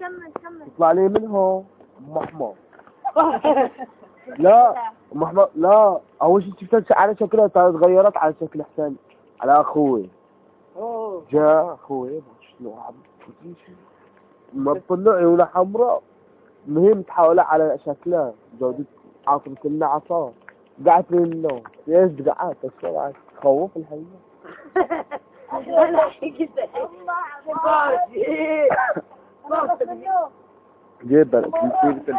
كمل كمل يطلع لي منها ام احمر لا ام احمر لا أول شيء شفتها على شكلها تغيرت على شكل حسن على أخوي. أوه. جاء أخوي شنو ما تطلع عيونها حمراء. المهم تحاول على شكلها. جودة عاطفة كلنا عصا قعدت لي النوم. إيش قعدت؟ تخوف الحقيقة ये दर्शन कीर्तन